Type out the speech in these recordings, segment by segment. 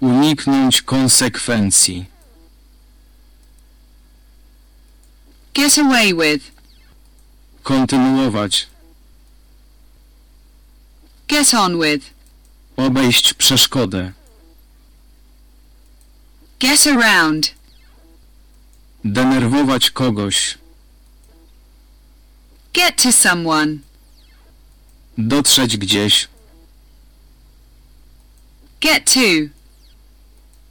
Uniknąć konsekwencji. Get away with. Kontynuować. Get on with. Obejść przeszkodę. Get around. Denerwować kogoś. Get to someone. Dotrzeć gdzieś. Get to.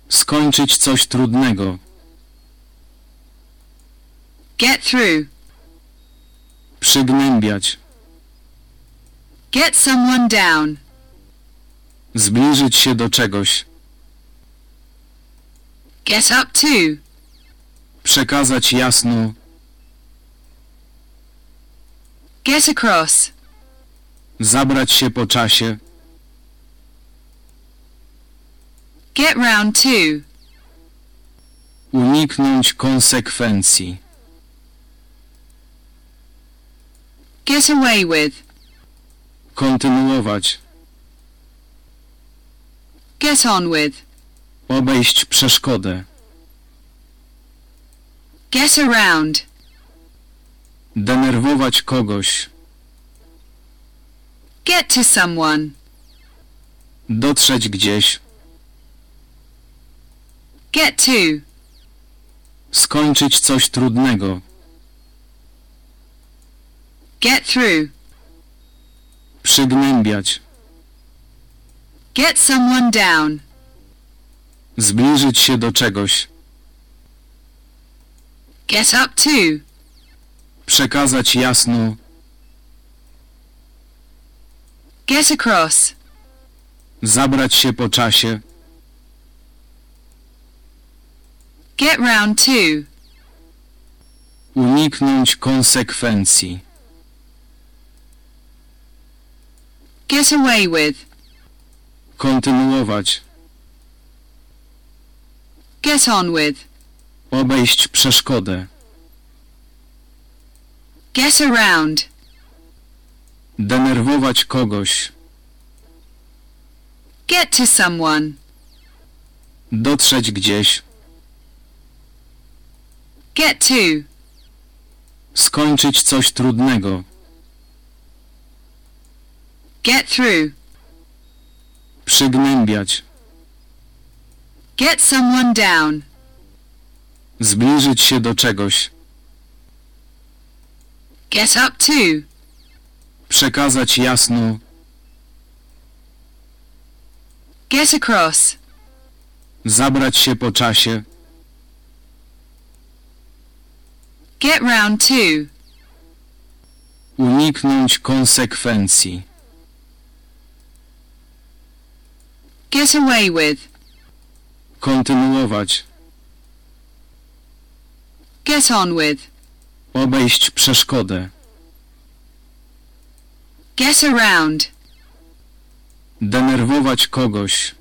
Skończyć coś trudnego. Get through. Przygnębiać. Get someone down. Zbliżyć się do czegoś. Get up to. Przekazać jasno. Get across. Zabrać się po czasie. Get round to. Uniknąć konsekwencji. Get away with. Kontynuować. Get on with. Obejść przeszkodę. Get around. Denerwować kogoś. Get to someone. Dotrzeć gdzieś. Get to. Skończyć coś trudnego. Get through. Przygnębiać. Get someone down. Zbliżyć się do czegoś. Get up to. Przekazać jasno. Get across. Zabrać się po czasie. Get round to. Uniknąć konsekwencji. Get away with. Kontynuować. Get on with. Obejść przeszkodę. Get around. Denerwować kogoś. Get to someone. Dotrzeć gdzieś. Get to. Skończyć coś trudnego. Get through. Przygnębiać. Get someone down. Zbliżyć się do czegoś. Get up to. Przekazać jasno. Get across. Zabrać się po czasie. Get round to. Uniknąć konsekwencji. Get away with. Kontynuować. Get on with. Obejść przeszkodę. Get around. Denerwować kogoś.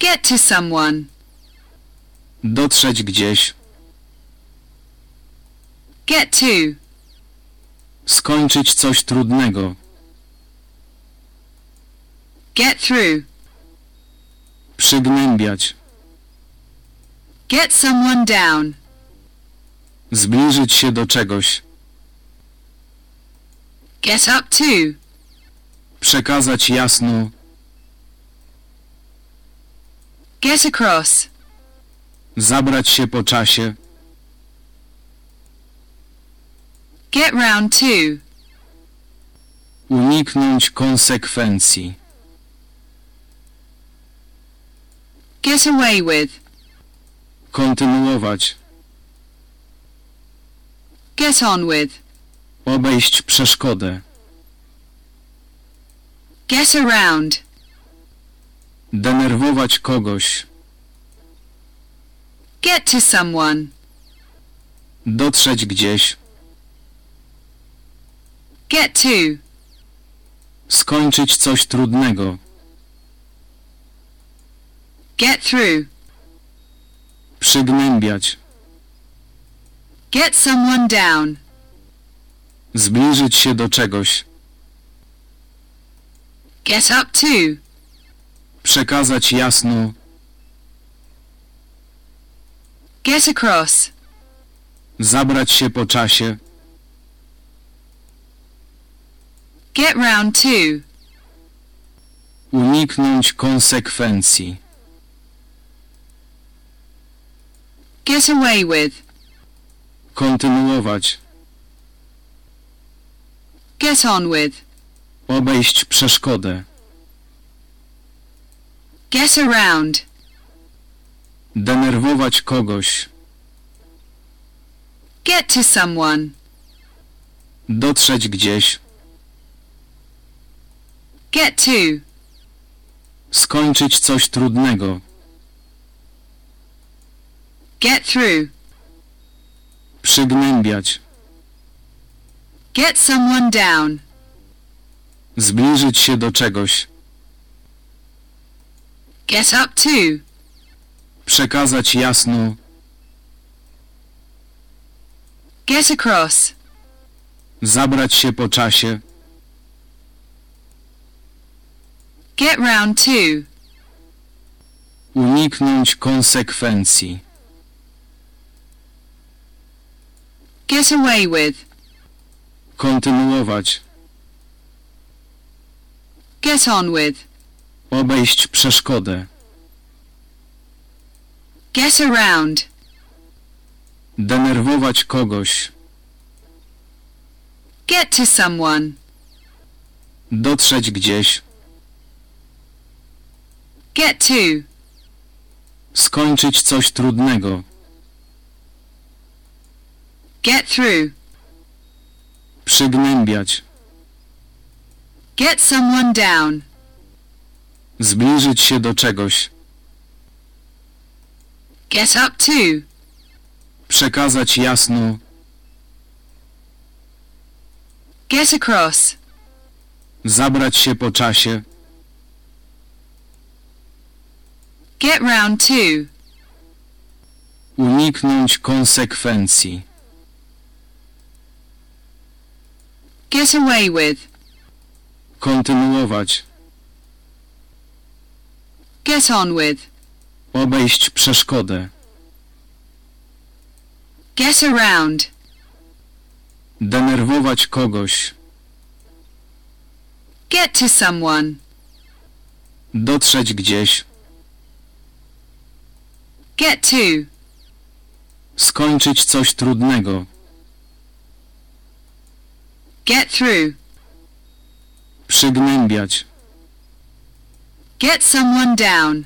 Get to someone. Dotrzeć gdzieś. Get to. Skończyć coś trudnego. Get through. Przygnębiać. Get someone down. Zbliżyć się do czegoś. Get up to. Przekazać jasno. Get across. Zabrać się po czasie. Get round to. Uniknąć konsekwencji. Get away with. Kontynuować. Get on with. Obejść przeszkodę. Get around. Denerwować kogoś. Get to someone. Dotrzeć gdzieś. Get to. Skończyć coś trudnego. Get through. Przygnębiać. Get someone down. Zbliżyć się do czegoś. Get up to. Przekazać jasno. Get across. Zabrać się po czasie. Get round to. Uniknąć konsekwencji. Get away with. Kontynuować. Get on with. Obejść przeszkodę. Get around. Denerwować kogoś. Get to someone. Dotrzeć gdzieś. Get to. Skończyć coś trudnego. Get through. Przygnębiać. Get someone down. Zbliżyć się do czegoś. Get up to. Przekazać jasno. Get across. Zabrać się po czasie. Get round to. Uniknąć konsekwencji. Get away with. Kontynuować. Get on with. Obejść przeszkodę. Get around. Denerwować kogoś. Get to someone. Dotrzeć gdzieś. Get to. Skończyć coś trudnego. Get through. Przygnębiać. Get someone down. Zbliżyć się do czegoś. Get up to. Przekazać jasno. Get across. Zabrać się po czasie. Get round to. Uniknąć konsekwencji. Get away with. Kontynuować. Get on with. Obejść przeszkodę. Get around. Denerwować kogoś. Get to someone. Dotrzeć gdzieś. Get to. Skończyć coś trudnego. Get through. Przygnębiać. Get someone down.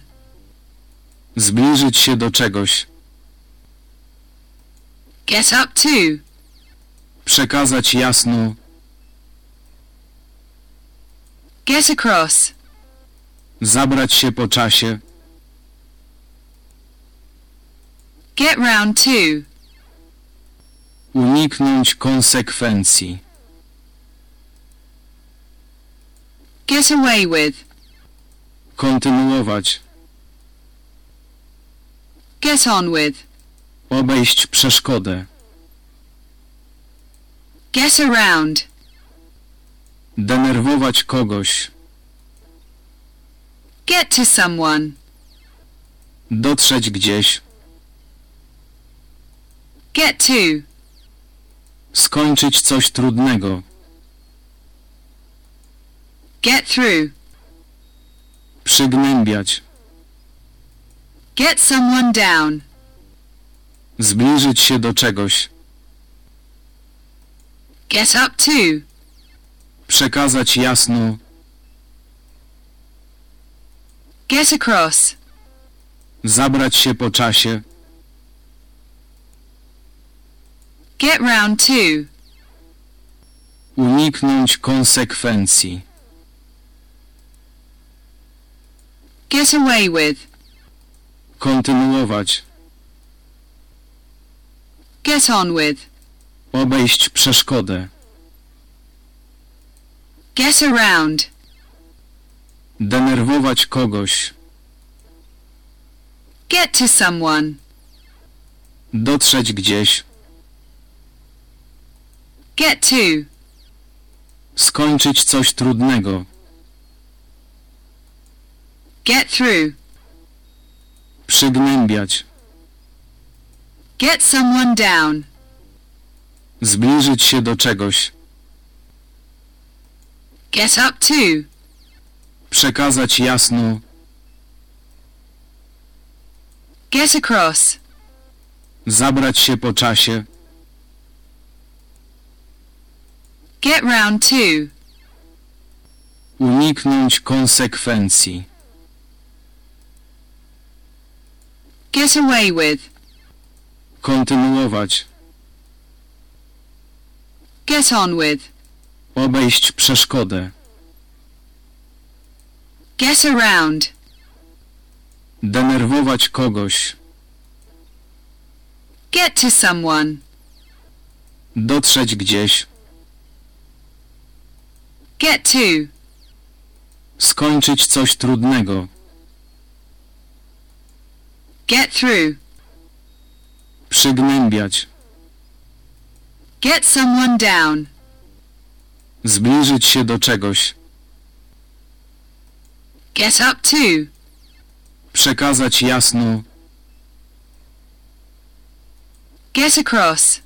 Zbliżyć się do czegoś. Get up to. Przekazać jasno. Get across. Zabrać się po czasie. Get round to. Uniknąć konsekwencji. Get away with. Kontynuować. Get on with. Obejść przeszkodę. Get around. Denerwować kogoś. Get to someone. Dotrzeć gdzieś. Get to. Skończyć coś trudnego. Get through. Przygnębiać. Get someone down. Zbliżyć się do czegoś. Get up to. Przekazać jasno. Get across. Zabrać się po czasie. Get round to. Uniknąć konsekwencji. Get away with. Kontynuować. Get on with. Obejść przeszkodę. Get around. Denerwować kogoś. Get to someone. Dotrzeć gdzieś. Get to. Skończyć coś trudnego. Get through. Przygnębiać. Get someone down. Zbliżyć się do czegoś. Get up to. Przekazać jasno. Get across. Zabrać się po czasie. Get round to. Uniknąć konsekwencji. Get away with. Kontynuować. Get on with. Obejść przeszkodę. Get around. Denerwować kogoś. Get to someone. Dotrzeć gdzieś. Get to. Skończyć coś trudnego. Get through. Przygnębiać. Get someone down. Zbliżyć się do czegoś. Get up to. Przekazać jasno. Get across.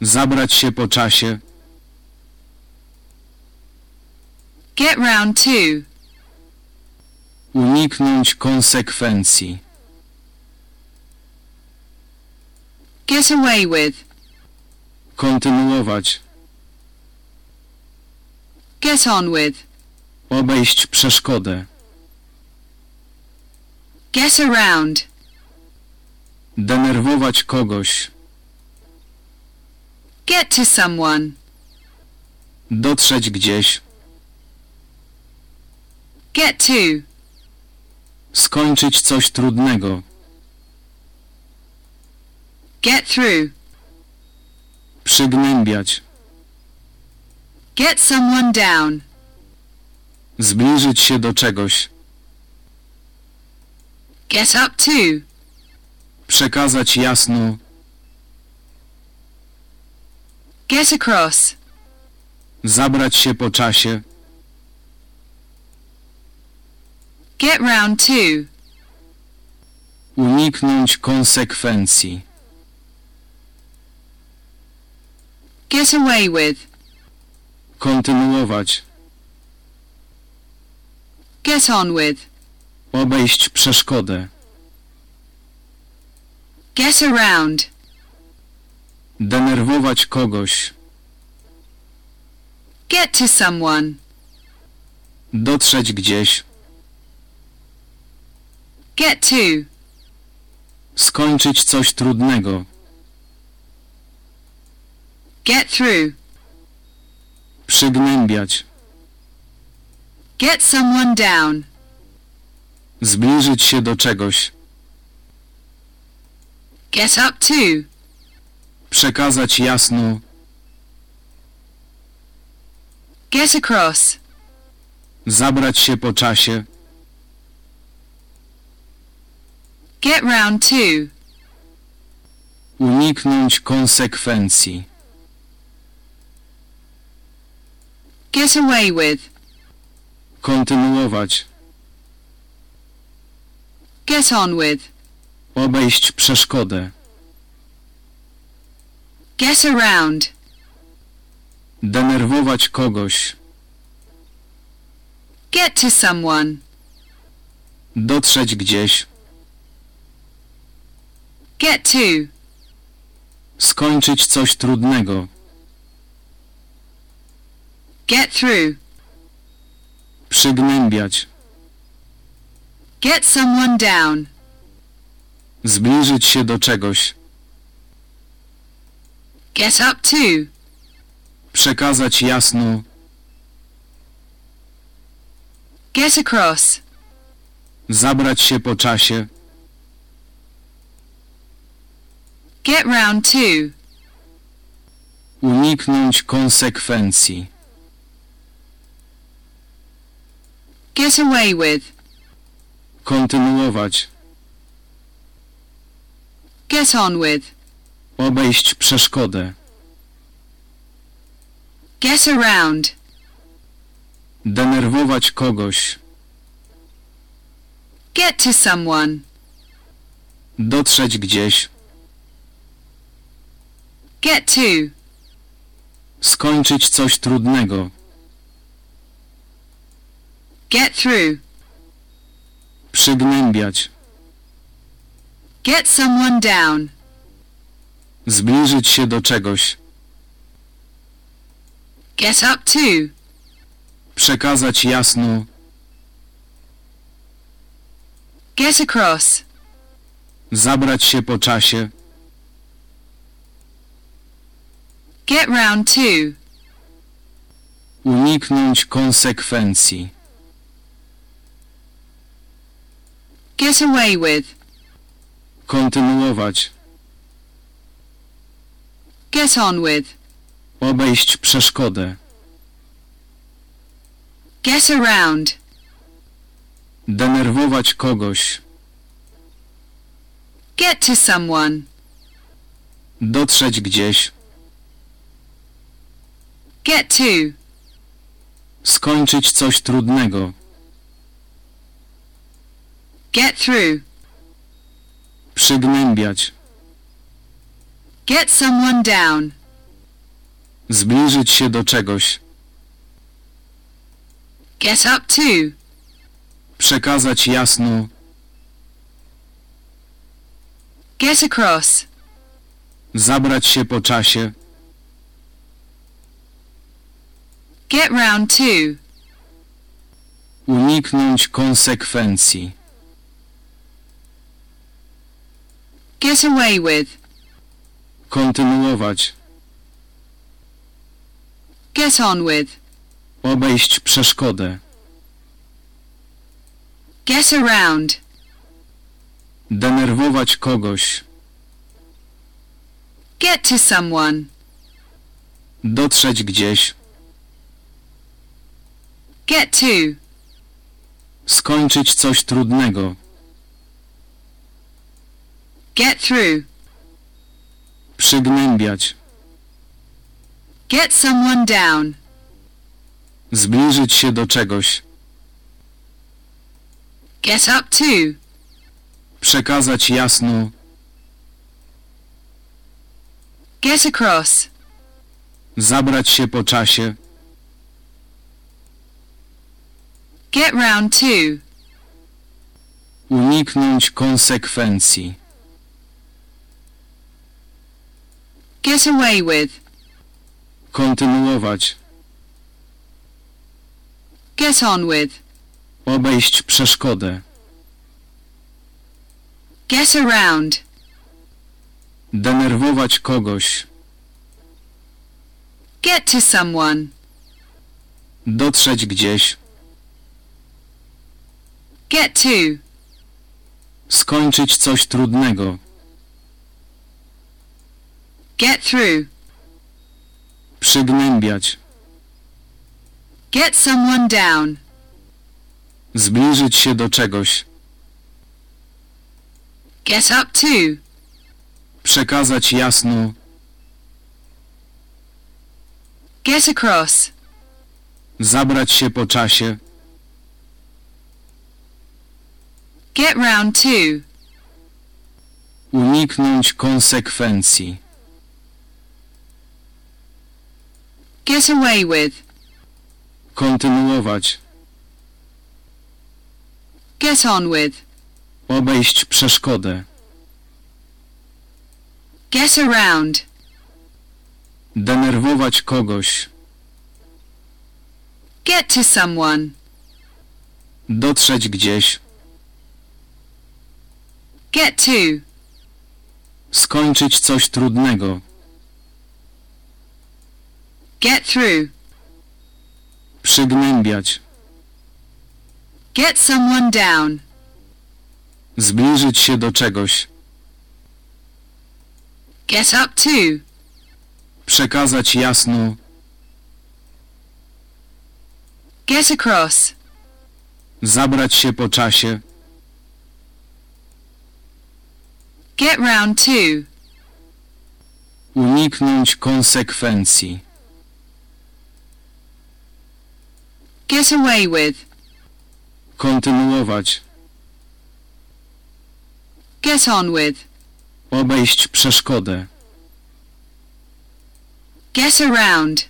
Zabrać się po czasie. Get round to. Uniknąć konsekwencji. Get away with. Kontynuować. Get on with. Obejść przeszkodę. Get around. Denerwować kogoś. Get to someone. Dotrzeć gdzieś. Get to. Skończyć coś trudnego. Get through. Przygnębiać. Get someone down. Zbliżyć się do czegoś. Get up to. Przekazać jasno. Get across. Zabrać się po czasie. Get round to. Uniknąć konsekwencji. Get away with. Kontynuować. Get on with. Obejść przeszkodę. Get around. Denerwować kogoś. Get to someone. Dotrzeć gdzieś. Get to. Skończyć coś trudnego. Get through. Przygnębiać. Get someone down. Zbliżyć się do czegoś. Get up to. Przekazać jasno. Get across. Zabrać się po czasie. Get round to. Uniknąć konsekwencji. Get away with. Kontynuować. Get on with. Obejść przeszkodę. Get around. Denerwować kogoś. Get to someone. Dotrzeć gdzieś. Get to. Skończyć coś trudnego. Get through. Przygnębiać. Get someone down. Zbliżyć się do czegoś. Get up to. Przekazać jasno. Get across. Zabrać się po czasie. Get round to. Uniknąć konsekwencji. Get away with. Kontynuować. Get on with. Obejść przeszkodę. Get around. Denerwować kogoś. Get to someone. Dotrzeć gdzieś. Get to. Skończyć coś trudnego. Get through. Przygnębiać. Get someone down. Zbliżyć się do czegoś. Get up to. Przekazać jasno. Get across. Zabrać się po czasie. Get round to. Uniknąć konsekwencji. Get away with. Kontynuować. Get on with. Obejść przeszkodę. Get around. Denerwować kogoś. Get to someone. Dotrzeć gdzieś. Get to. Skończyć coś trudnego. Get through. Przygnębiać. Get someone down. Zbliżyć się do czegoś. Get up to. Przekazać jasno. Get across. Zabrać się po czasie. Get round to. Uniknąć konsekwencji. Get away with. Kontynuować. Get on with. Obejść przeszkodę. Get around. Denerwować kogoś. Get to someone. Dotrzeć gdzieś. Get to. Skończyć coś trudnego. Get through. Przygnębiać. Get someone down. Zbliżyć się do czegoś. Get up to. Przekazać jasno. Get across. Zabrać się po czasie. Get round to. Uniknąć konsekwencji. Get away with. Kontynuować. Get on with. Obejść przeszkodę. Get around. Denerwować kogoś. Get to someone. Dotrzeć gdzieś. Get to. Skończyć coś trudnego. Get through. Przygnębiać. Get someone down. Zbliżyć się do czegoś. Get up to. Przekazać jasno. Get across. Zabrać się po czasie. Get round to. Uniknąć konsekwencji. Get away with. Kontynuować. Get on with. Obejść przeszkodę. Get around. Denerwować kogoś. Get to someone. Dotrzeć gdzieś. Get to. Skończyć coś trudnego. Get through. Przygnębiać. Get someone down. Zbliżyć się do czegoś. Get up to. Przekazać jasno. Get across. Zabrać się po czasie. Get round to. Uniknąć konsekwencji. Get away with. Kontynuować. Get on with. Obejść przeszkodę. Get around.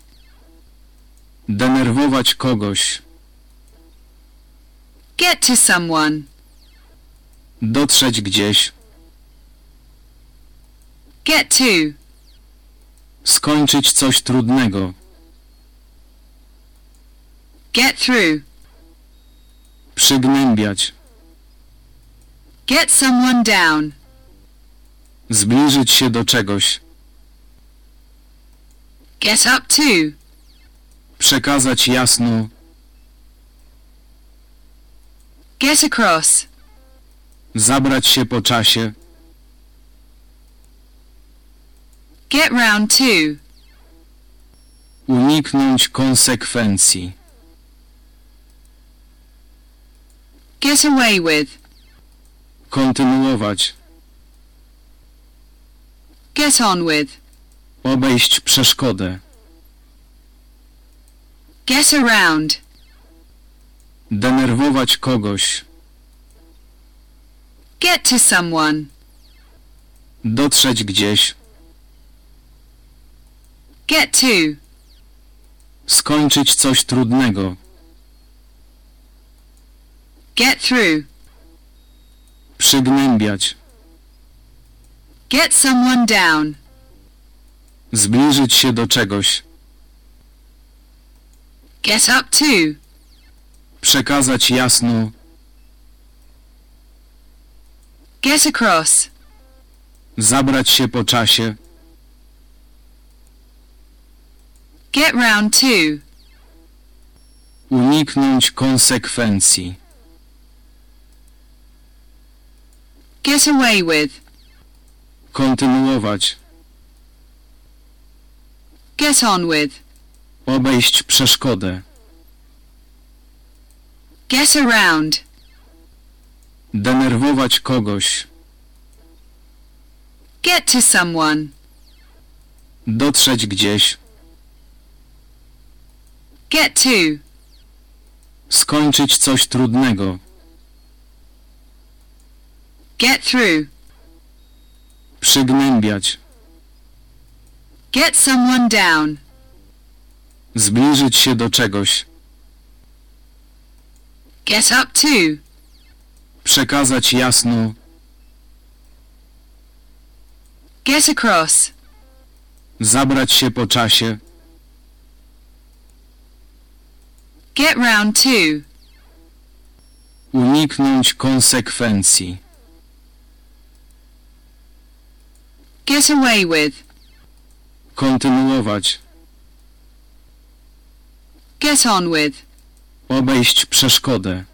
Denerwować kogoś. Get to someone. Dotrzeć gdzieś. Get to. Skończyć coś trudnego. Get through. Przygnębiać. Get someone down. Zbliżyć się do czegoś. Get up to. Przekazać jasno. Get across. Zabrać się po czasie. Get round to. Uniknąć konsekwencji. Get away with. Kontynuować. Get on with. Obejść przeszkodę. Get around. Denerwować kogoś. Get to someone. Dotrzeć gdzieś. Get to. Skończyć coś trudnego. Get through. Przygnębiać. Get someone down. Zbliżyć się do czegoś. Get up to. Przekazać jasno. Get across. Zabrać się po czasie. Get round to. Uniknąć konsekwencji. Get away with. Kontynuować. Get on with. Obejść przeszkodę. Get around. Denerwować kogoś. Get to someone. Dotrzeć gdzieś. Get to. Skończyć coś trudnego. Get through. Przygnębiać. Get someone down. Zbliżyć się do czegoś. Get up to. Przekazać jasno. Get across. Zabrać się po czasie. Get round to. Uniknąć konsekwencji. Get away with. Kontynuować. Get on with. Obejść przeszkodę.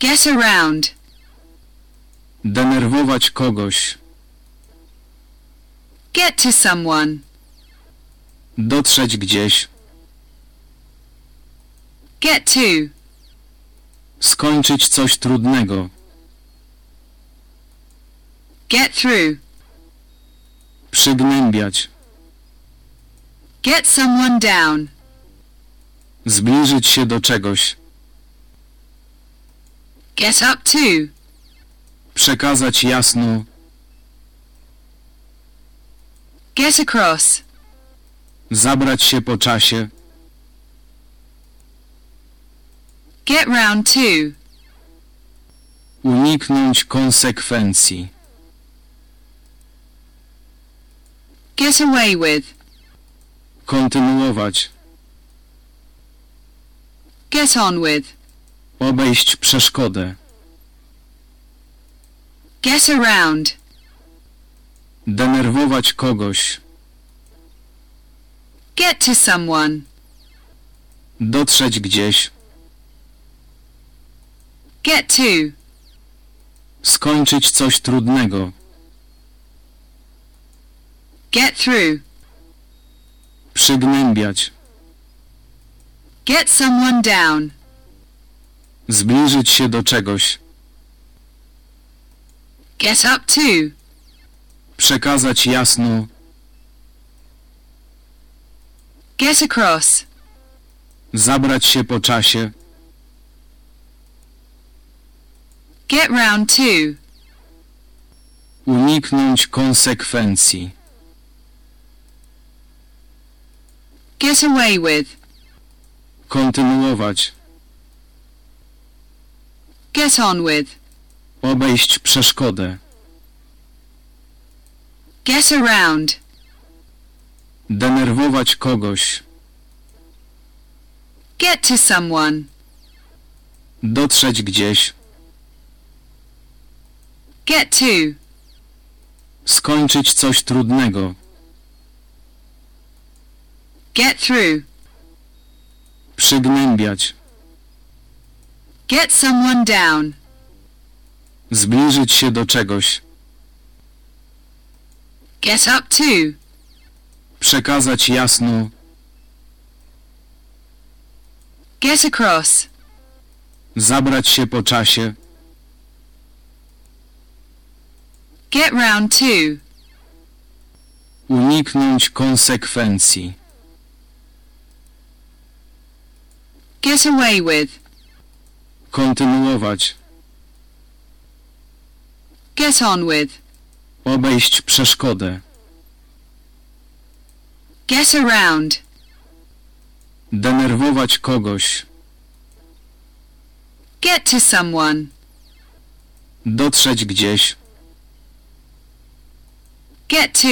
Get around. Denerwować kogoś. Get to someone. Dotrzeć gdzieś. Get to. Skończyć coś trudnego. Get through. Przygnębiać. Get someone down. Zbliżyć się do czegoś. Get up to. Przekazać jasno. Get across. Zabrać się po czasie. Get round to. Uniknąć konsekwencji. Get away with. Kontynuować. Get on with. Obejść przeszkodę. Get around. Denerwować kogoś. Get to someone. Dotrzeć gdzieś. Get to. Skończyć coś trudnego. Get through. Przygnębiać. Get someone down. Zbliżyć się do czegoś. Get up to. Przekazać jasno. Get across. Zabrać się po czasie. Get round to. Uniknąć konsekwencji. Get away with. Kontynuować. Get on with. Obejść przeszkodę. Get around. Denerwować kogoś. Get to someone. Dotrzeć gdzieś. Get to. Skończyć coś trudnego. Get through. Przygnębiać. Get someone down. Zbliżyć się do czegoś. Get up to. Przekazać jasno. Get across. Zabrać się po czasie. Get round to. Uniknąć konsekwencji. Get away with. Kontynuować. Get on with. Obejść przeszkodę. Get around. Denerwować kogoś. Get to someone. Dotrzeć gdzieś. Get to.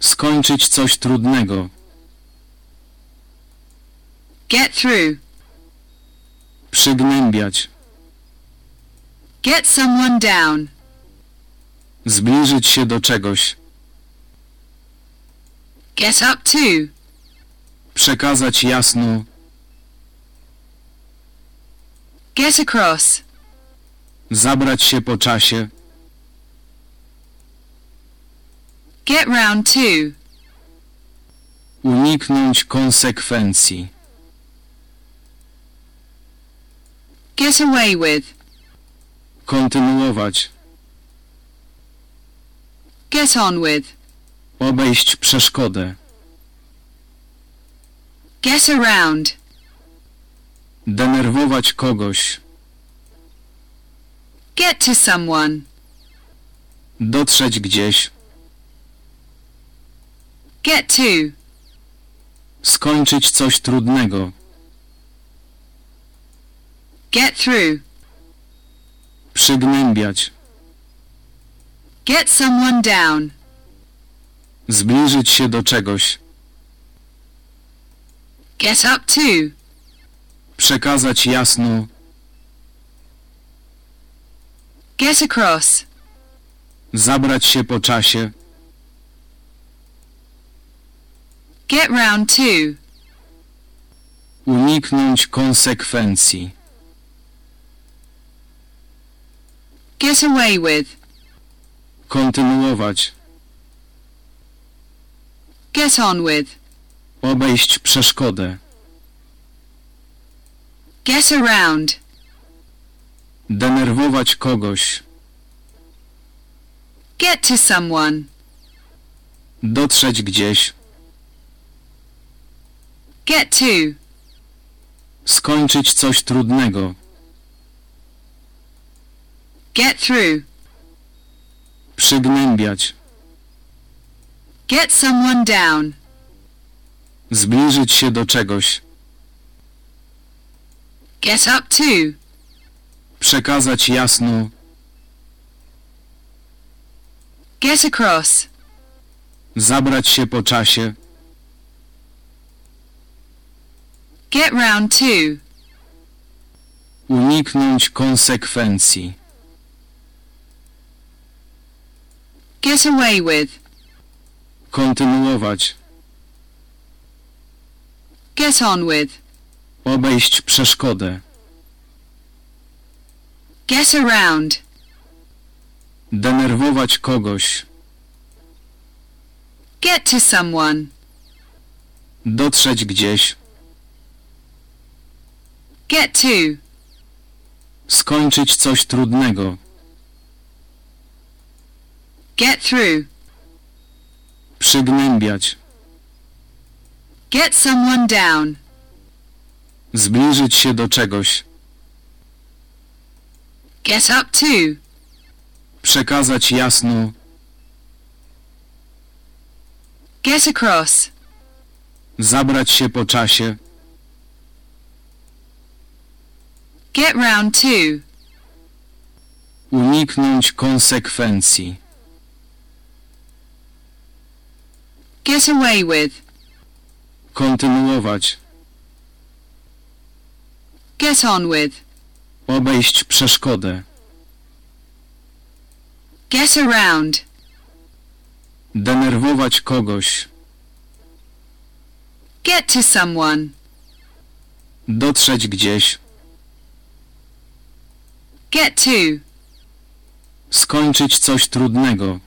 Skończyć coś trudnego. Get through. Przygnębiać. Get someone down. Zbliżyć się do czegoś. Get up to. Przekazać jasno. Get across. Zabrać się po czasie. Get round to. Uniknąć konsekwencji. Get away with. Kontynuować. Get on with. Obejść przeszkodę. Get around. Denerwować kogoś. Get to someone. Dotrzeć gdzieś. Get to. Skończyć coś trudnego. Get through. Przygnębiać. Get someone down. Zbliżyć się do czegoś. Get up to. Przekazać jasno. Get across. Zabrać się po czasie. Get round to. Uniknąć konsekwencji. Get away with. Kontynuować. Get on with. Obejść przeszkodę. Get around. Denerwować kogoś. Get to someone. Dotrzeć gdzieś. Get to. Skończyć coś trudnego. Get through. Przygnębiać. Get someone down. Zbliżyć się do czegoś. Get up to. Przekazać jasno. Get across. Zabrać się po czasie. Get round to. Uniknąć konsekwencji. Get away with. Kontynuować. Get on with. Obejść przeszkodę. Get around. Denerwować kogoś. Get to someone. Dotrzeć gdzieś. Get to. Skończyć coś trudnego. Get through. Przygnębiać. Get someone down. Zbliżyć się do czegoś. Get up to. Przekazać jasno. Get across. Zabrać się po czasie. Get round to. Uniknąć konsekwencji. Get away with. Kontynuować. Get on with. Obejść przeszkodę. Get around. Denerwować kogoś. Get to someone. Dotrzeć gdzieś. Get to. Skończyć coś trudnego.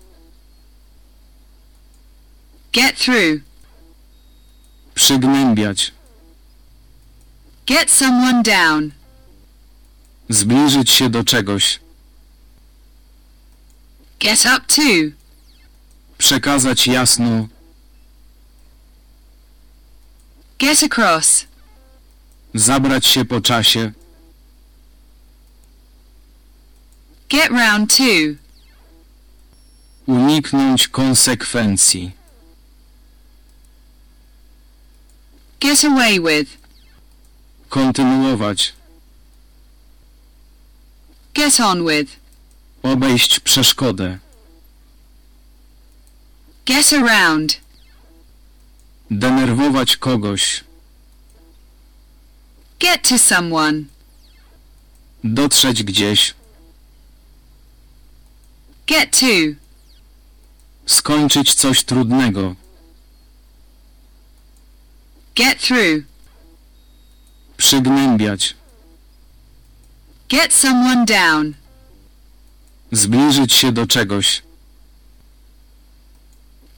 Get through. Przygnębiać. Get someone down. Zbliżyć się do czegoś. Get up to. Przekazać jasno. Get across. Zabrać się po czasie. Get round to. Uniknąć konsekwencji. Get away with. Kontynuować. Get on with. Obejść przeszkodę. Get around. Denerwować kogoś. Get to someone. Dotrzeć gdzieś. Get to. Skończyć coś trudnego. Get through. Przygnębiać. Get someone down. Zbliżyć się do czegoś.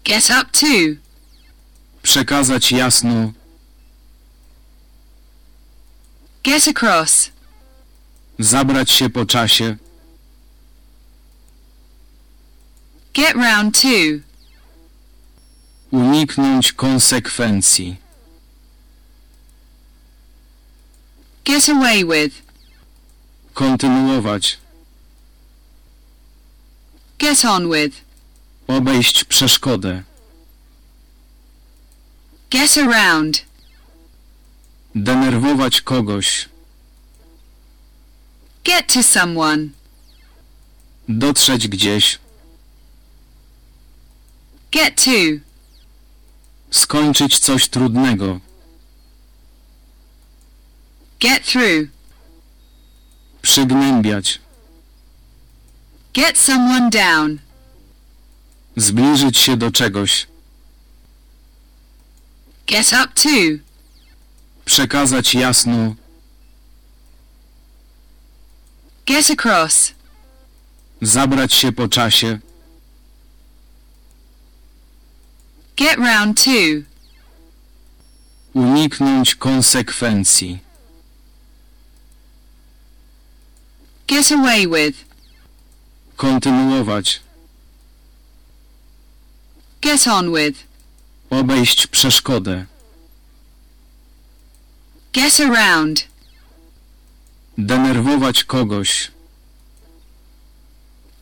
Get up to. Przekazać jasno. Get across. Zabrać się po czasie. Get round to. Uniknąć konsekwencji. Get away with. Kontynuować. Get on with. Obejść przeszkodę. Get around. Denerwować kogoś. Get to someone. Dotrzeć gdzieś. Get to. Skończyć coś trudnego. Get through. Przygnębiać. Get someone down. Zbliżyć się do czegoś. Get up to. Przekazać jasno. Get across. Zabrać się po czasie. Get round to. Uniknąć konsekwencji. Get away with. Kontynuować. Get on with. Obejść przeszkodę. Get around. Denerwować kogoś.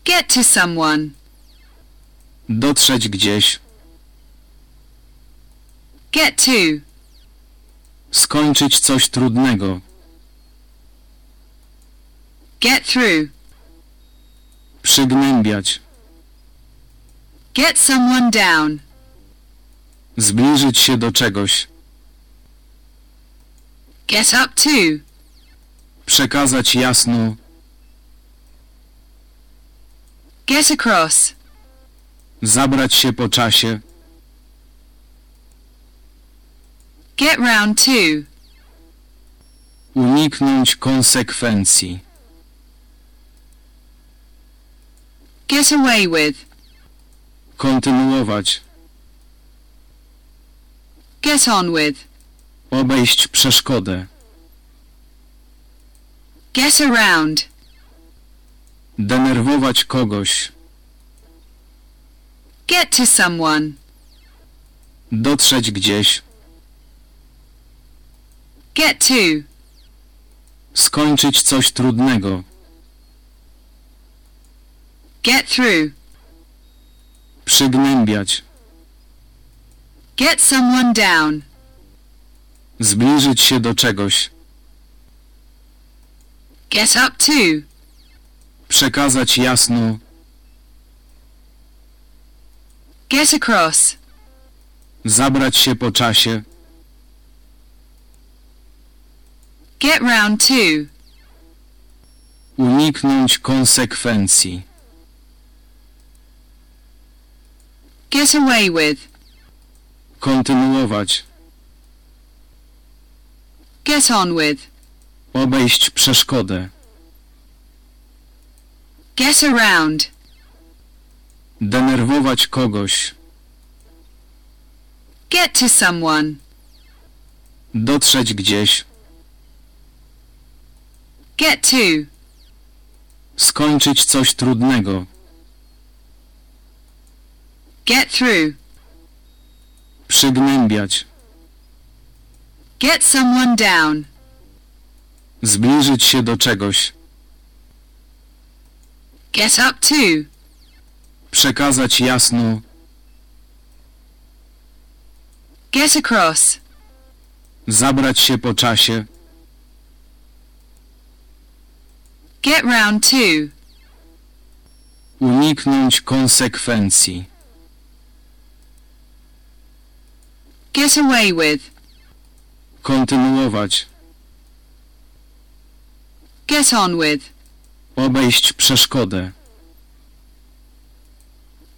Get to someone. Dotrzeć gdzieś. Get to. Skończyć coś trudnego. Get through. Przygnębiać. Get someone down. Zbliżyć się do czegoś. Get up to. Przekazać jasno. Get across. Zabrać się po czasie. Get round to. Uniknąć konsekwencji. Get away with. Kontynuować. Get on with. Obejść przeszkodę. Get around. Denerwować kogoś. Get to someone. Dotrzeć gdzieś. Get to. Skończyć coś trudnego. Get through. Przygnębiać. Get someone down. Zbliżyć się do czegoś. Get up to. Przekazać jasno. Get across. Zabrać się po czasie. Get round to. Uniknąć konsekwencji. Get away with. Kontynuować. Get on with. Obejść przeszkodę. Get around. Denerwować kogoś. Get to someone. Dotrzeć gdzieś. Get to. Skończyć coś trudnego. Get through. Przygnębiać. Get someone down. Zbliżyć się do czegoś. Get up to. Przekazać jasno. Get across. Zabrać się po czasie. Get round to. Uniknąć konsekwencji. Get away with. Kontynuować. Get on with. Obejść przeszkodę.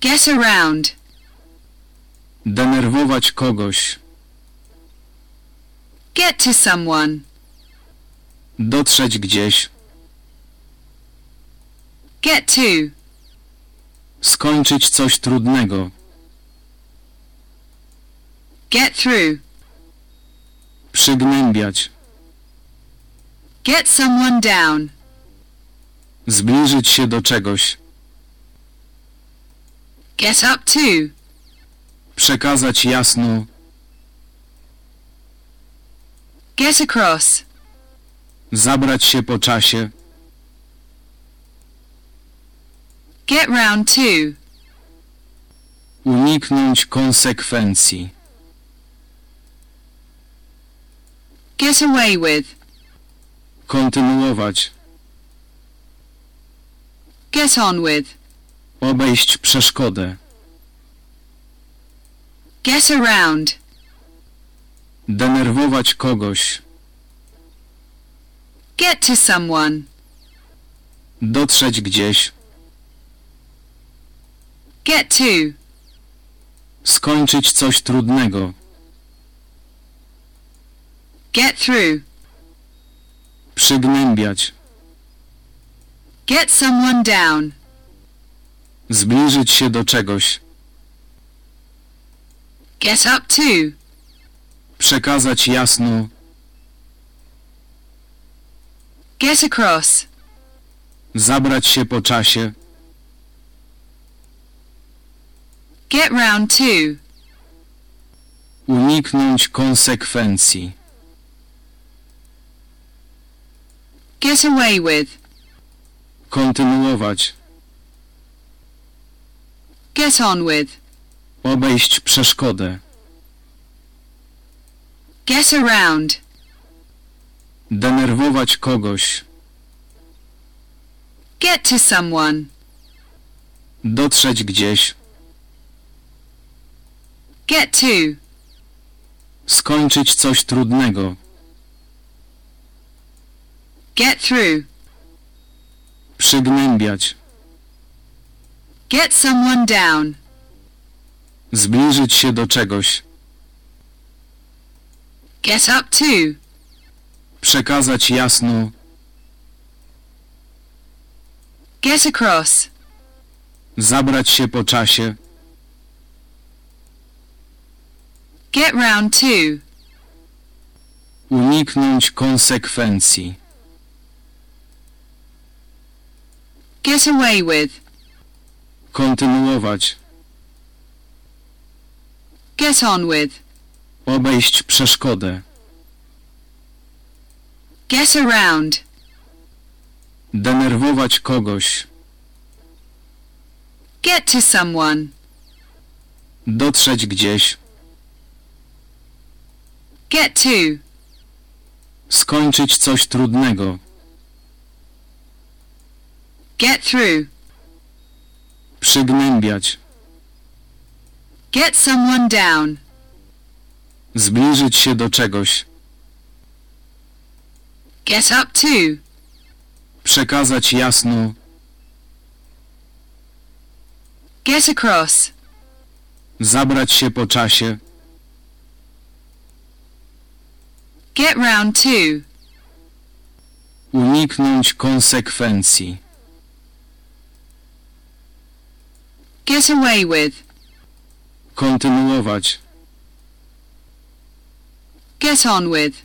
Get around. Denerwować kogoś. Get to someone. Dotrzeć gdzieś. Get to. Skończyć coś trudnego. Get through. Przygnębiać. Get someone down. Zbliżyć się do czegoś. Get up to. Przekazać jasno. Get across. Zabrać się po czasie. Get round to. Uniknąć konsekwencji. Get away with. Kontynuować. Get on with. Obejść przeszkodę. Get around. Denerwować kogoś. Get to someone. Dotrzeć gdzieś. Get to. Skończyć coś trudnego. Get through. Przygnębiać. Get someone down. Zbliżyć się do czegoś. Get up to. Przekazać jasno. Get across. Zabrać się po czasie. Get round to. Uniknąć konsekwencji. Get away with. Kontynuować. Get on with. Obejść przeszkodę. Get around. Denerwować kogoś. Get to someone. Dotrzeć gdzieś. Get to. Skończyć coś trudnego. Get through. Przygnębiać. Get someone down. Zbliżyć się do czegoś. Get up to. Przekazać jasno. Get across. Zabrać się po czasie. Get round to. Uniknąć konsekwencji. Get away with. Kontynuować. Get on with. Obejść przeszkodę. Get around. Denerwować kogoś. Get to someone. Dotrzeć gdzieś. Get to. Skończyć coś trudnego. Get through. Przygnębiać. Get someone down. Zbliżyć się do czegoś. Get up to. Przekazać jasno. Get across. Zabrać się po czasie. Get round to. Uniknąć konsekwencji. Get away with. Kontynuować. Get on with.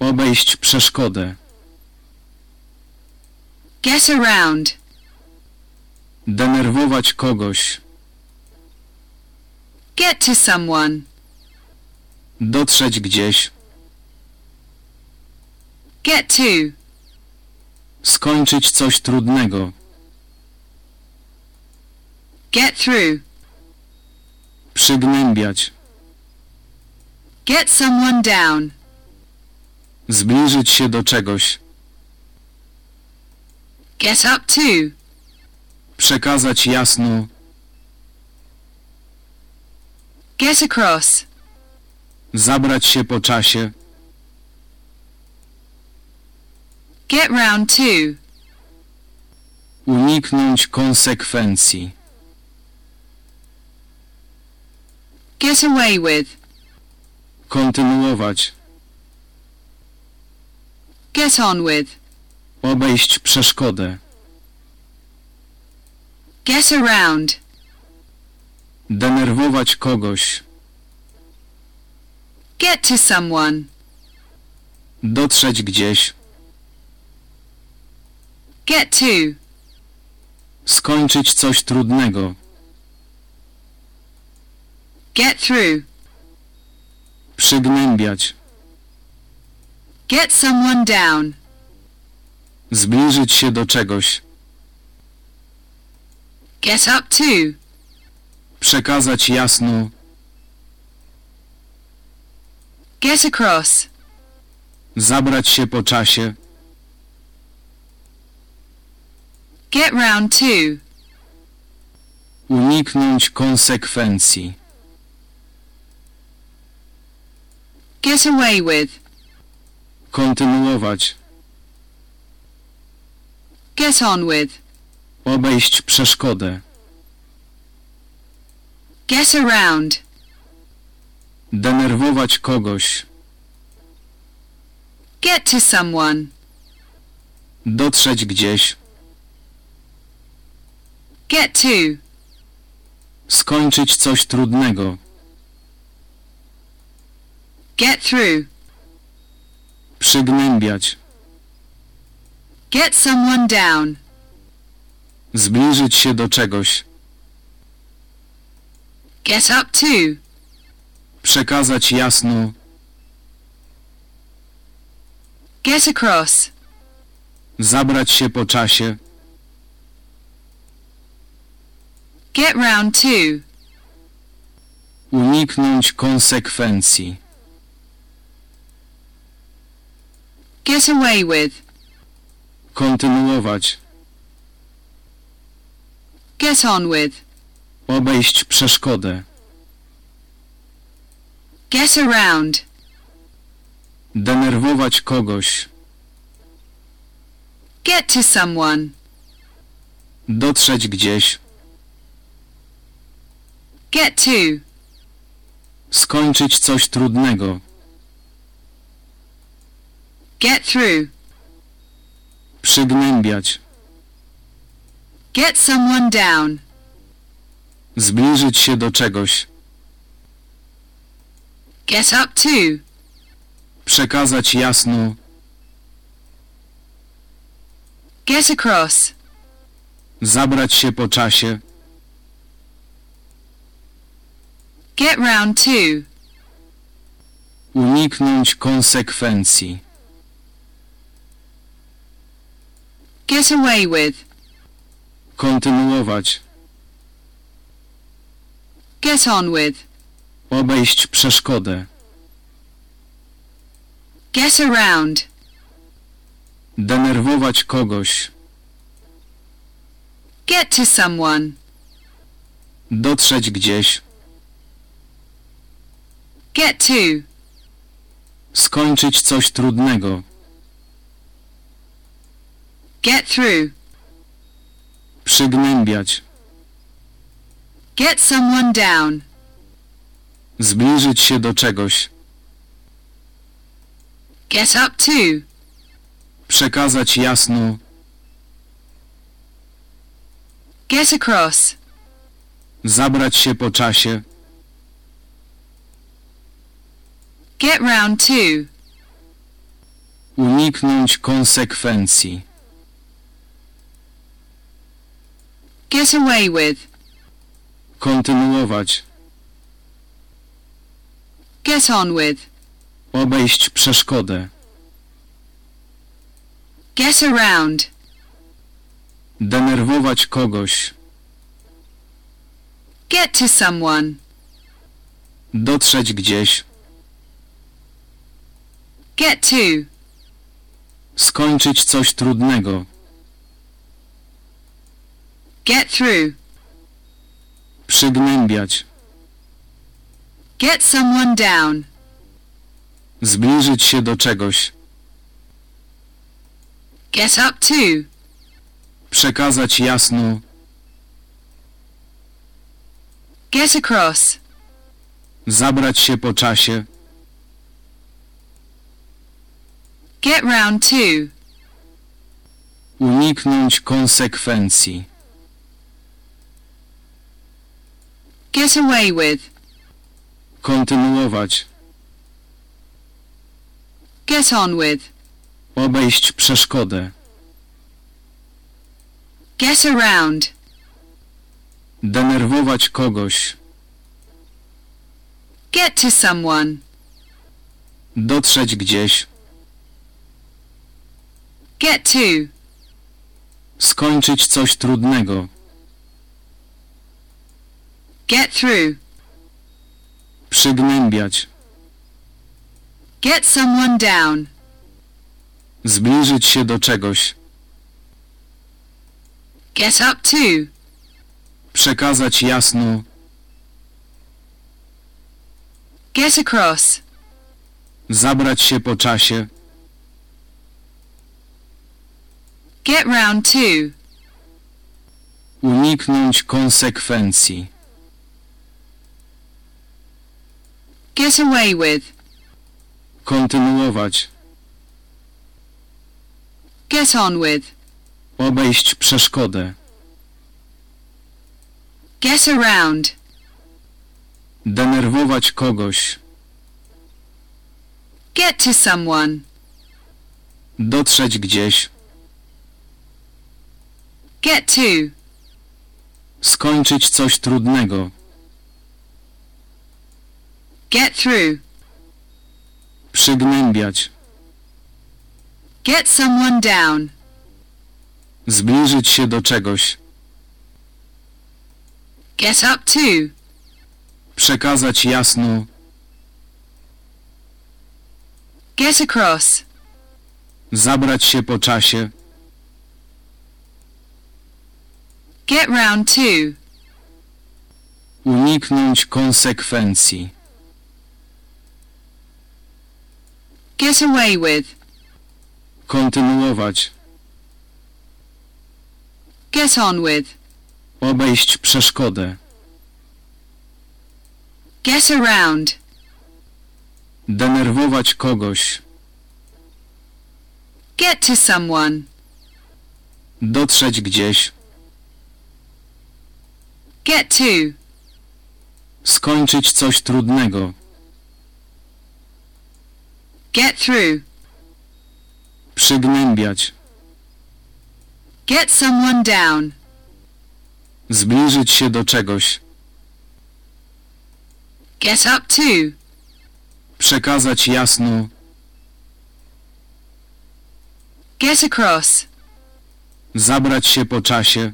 Obejść przeszkodę. Get around. Denerwować kogoś. Get to someone. Dotrzeć gdzieś. Get to. Skończyć coś trudnego. Get through. Przygnębiać. Get someone down. Zbliżyć się do czegoś. Get up to. Przekazać jasno. Get across. Zabrać się po czasie. Get round to. Uniknąć konsekwencji. Get away with. Kontynuować. Get on with. Obejść przeszkodę. Get around. Denerwować kogoś. Get to someone. Dotrzeć gdzieś. Get to. Skończyć coś trudnego. Get through. Przygnębiać. Get someone down. Zbliżyć się do czegoś. Get up to. Przekazać jasno. Get across. Zabrać się po czasie. Get round to. Uniknąć konsekwencji. Get away with. Kontynuować. Get on with. Obejść przeszkodę. Get around. Denerwować kogoś. Get to someone. Dotrzeć gdzieś. Get to. Skończyć coś trudnego. Get through. Przygnębiać. Get someone down. Zbliżyć się do czegoś. Get up to. Przekazać jasno. Get across. Zabrać się po czasie. Get round to. Uniknąć konsekwencji. Get away with. Kontynuować. Get on with. Obejść przeszkodę. Get around. Denerwować kogoś. Get to someone. Dotrzeć gdzieś. Get to. Skończyć coś trudnego. Get through. Przygnębiać. Get someone down. Zbliżyć się do czegoś. Get up to. Przekazać jasno. Get across. Zabrać się po czasie. Get round to. Uniknąć konsekwencji. Get away with. Kontynuować. Get on with. Obejść przeszkodę. Get around. Denerwować kogoś. Get to someone. Dotrzeć gdzieś. Get to. Skończyć coś trudnego. Get through. Przygnębiać. Get someone down. Zbliżyć się do czegoś. Get up to. Przekazać jasno. Get across. Zabrać się po czasie. Get round to. Uniknąć konsekwencji. Get away with. Kontynuować. Get on with. Obejść przeszkodę. Get around. Denerwować kogoś. Get to someone. Dotrzeć gdzieś. Get to. Skończyć coś trudnego. Get through. Przygnębiać. Get someone down. Zbliżyć się do czegoś. Get up to. Przekazać jasno. Get across. Zabrać się po czasie. Get round to. Uniknąć konsekwencji. Get away with. Kontynuować. Get on with. Obejść przeszkodę. Get around. Denerwować kogoś. Get to someone. Dotrzeć gdzieś. Get to. Skończyć coś trudnego. Get through. Przygnębiać. Get someone down. Zbliżyć się do czegoś. Get up to. Przekazać jasno. Get across. Zabrać się po czasie. Get round to. Uniknąć konsekwencji. Get away with. Kontynuować. Get on with. Obejść przeszkodę. Get around. Denerwować kogoś. Get to someone. Dotrzeć gdzieś. Get to. Skończyć coś trudnego. Get through. Przygnębiać. Get someone down. Zbliżyć się do czegoś. Get up to. Przekazać jasno. Get across. Zabrać się po czasie. Get round to. Uniknąć konsekwencji. Get away with. Kontynuować. Get on with. Obejść przeszkodę. Get around. Denerwować kogoś. Get to someone. Dotrzeć gdzieś. Get to. Skończyć coś trudnego. Get through. Przygnębiać. Get someone down. Zbliżyć się do czegoś. Get up to. Przekazać jasno. Get across. Zabrać się po czasie.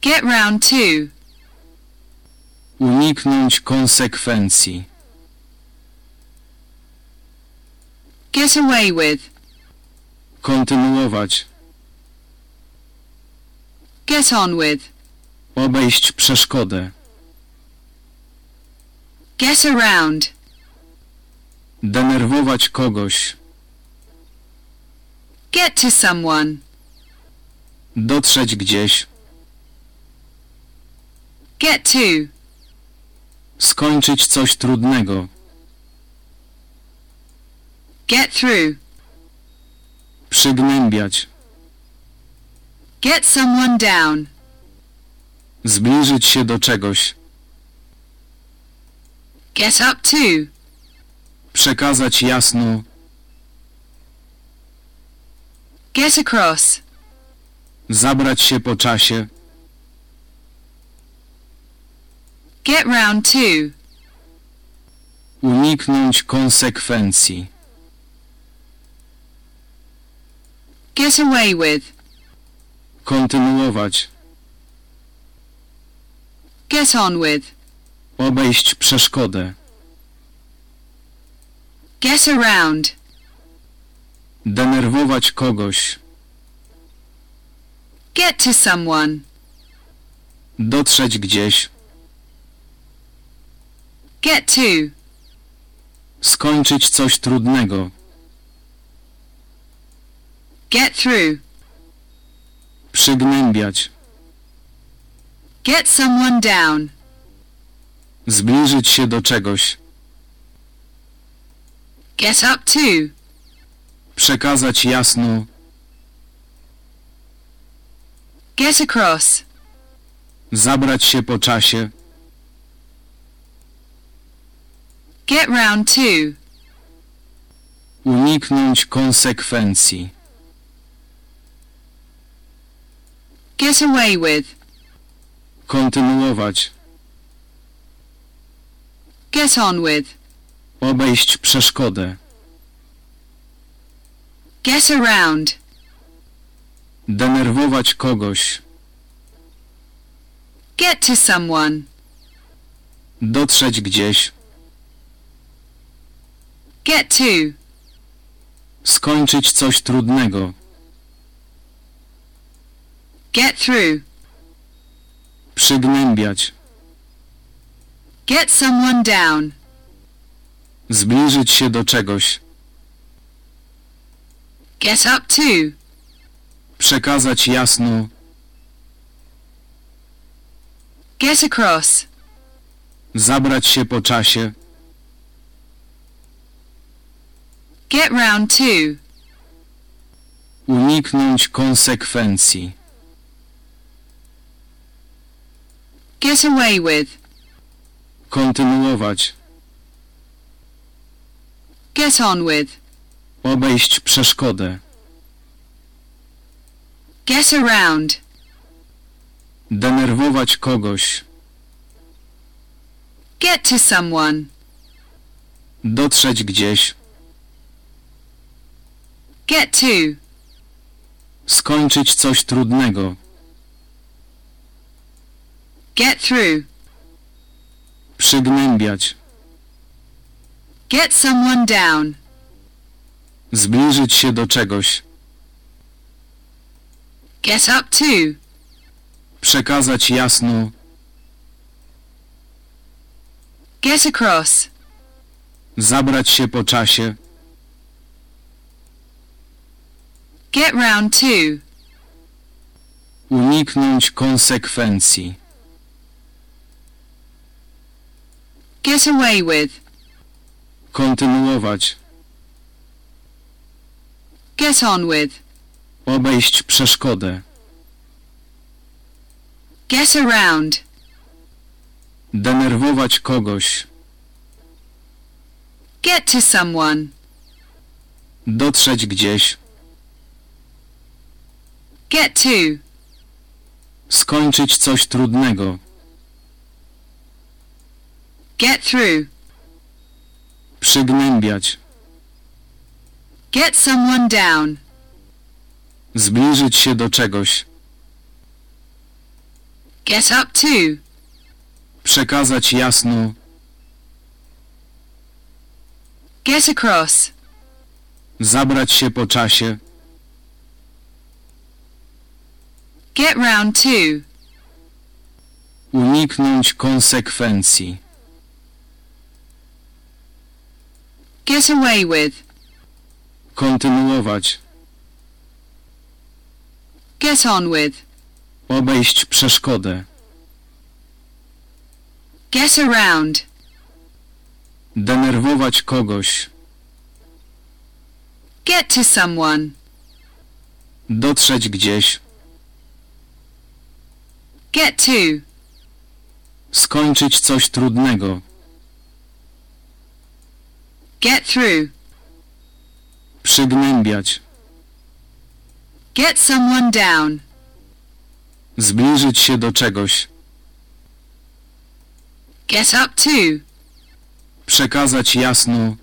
Get round to. Uniknąć konsekwencji. Get away with. Kontynuować. Get on with. Obejść przeszkodę. Get around. Denerwować kogoś. Get to someone. Dotrzeć gdzieś. Get to. Skończyć coś trudnego. Get through. Przygnębiać. Get someone down. Zbliżyć się do czegoś. Get up to. Przekazać jasno. Get across. Zabrać się po czasie. Get round to. Uniknąć konsekwencji. Get away with. Kontynuować. Get on with. Obejść przeszkodę. Get around. Denerwować kogoś. Get to someone. Dotrzeć gdzieś. Get to. Skończyć coś trudnego. Get through. Przygnębiać. Get someone down. Zbliżyć się do czegoś. Get up to. Przekazać jasno. Get across. Zabrać się po czasie. Get round to. Uniknąć konsekwencji. Get away with. Kontynuować. Get on with. Obejść przeszkodę. Get around. Denerwować kogoś. Get to someone. Dotrzeć gdzieś. Get to. Skończyć coś trudnego. Get through. Przygnębiać. Get someone down. Zbliżyć się do czegoś. Get up to. Przekazać jasno. Get across. Zabrać się po czasie. Get round to. Uniknąć konsekwencji. Get away with. Kontynuować. Get on with. Obejść przeszkodę. Get around. Denerwować kogoś. Get to someone. Dotrzeć gdzieś. Get to. Skończyć coś trudnego. Get through. Przygnębiać. Get someone down. Zbliżyć się do czegoś. Get up to. Przekazać jasno. Get across. Zabrać się po czasie. Get round to. Uniknąć konsekwencji. Get away with. Kontynuować. Get on with. Obejść przeszkodę. Get around. Denerwować kogoś. Get to someone. Dotrzeć gdzieś. Get to. Skończyć coś trudnego. Get through. Przygnębiać. Get someone down. Zbliżyć się do czegoś. Get up to. Przekazać jasno. Get across. Zabrać się po czasie. Get round to. Uniknąć konsekwencji. Get away with. Kontynuować. Get on with. Obejść przeszkodę. Get around. Denerwować kogoś. Get to someone. Dotrzeć gdzieś. Get to. Skończyć coś trudnego. Get through. Przygnębiać. Get someone down. Zbliżyć się do czegoś. Get up to. Przekazać jasno.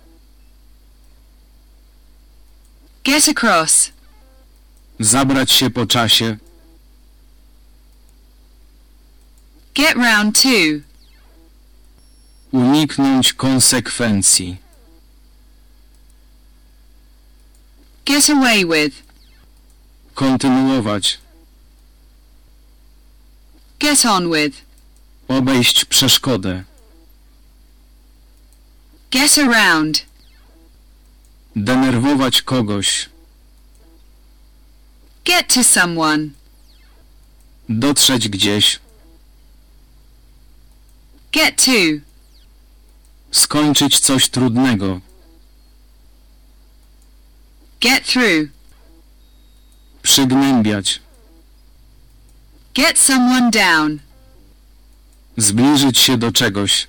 Get across. Zabrać się po czasie. Get round to. Uniknąć konsekwencji. Get away with. Kontynuować. Get on with. Obejść przeszkodę. Get around. Denerwować kogoś. Get to someone. Dotrzeć gdzieś. Get to. Skończyć coś trudnego. Get through. Przygnębiać. Get someone down. Zbliżyć się do czegoś.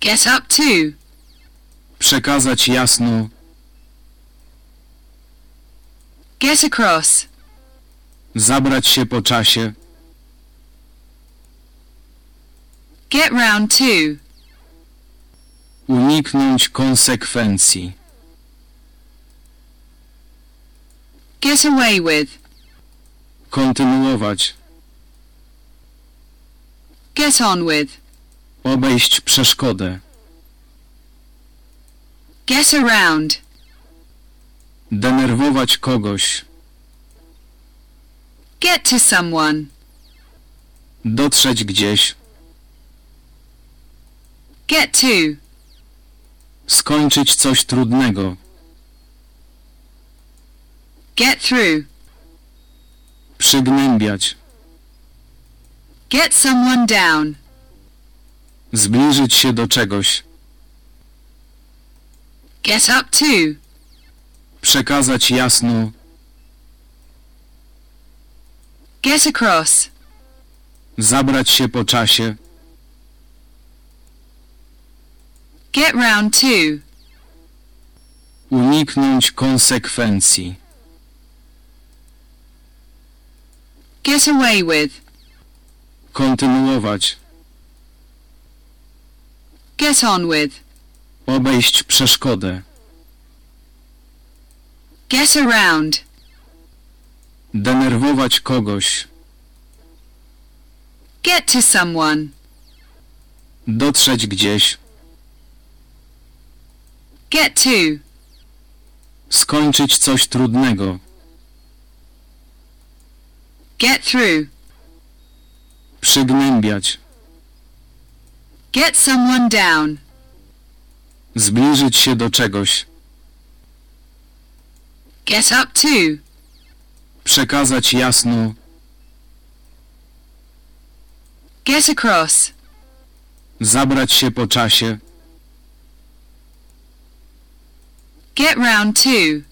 Get up to. Przekazać jasno. Get across. Zabrać się po czasie. Get round to. Uniknąć konsekwencji. Get away with. Kontynuować. Get on with. Obejść przeszkodę. Get around. Denerwować kogoś. Get to someone. Dotrzeć gdzieś. Get to. Skończyć coś trudnego. Get through. Przygnębiać. Get someone down. Zbliżyć się do czegoś. Get up to. Przekazać jasno. Get across. Zabrać się po czasie. Get round to. Uniknąć konsekwencji. Get away with. Kontynuować. Get on with. Obejść przeszkodę. Get around. Denerwować kogoś. Get to someone. Dotrzeć gdzieś. Get to. Skończyć coś trudnego. Get through. Przygnębiać. Get someone down. Zbliżyć się do czegoś. Get up to. Przekazać jasno. Get across. Zabrać się po czasie. Get round to.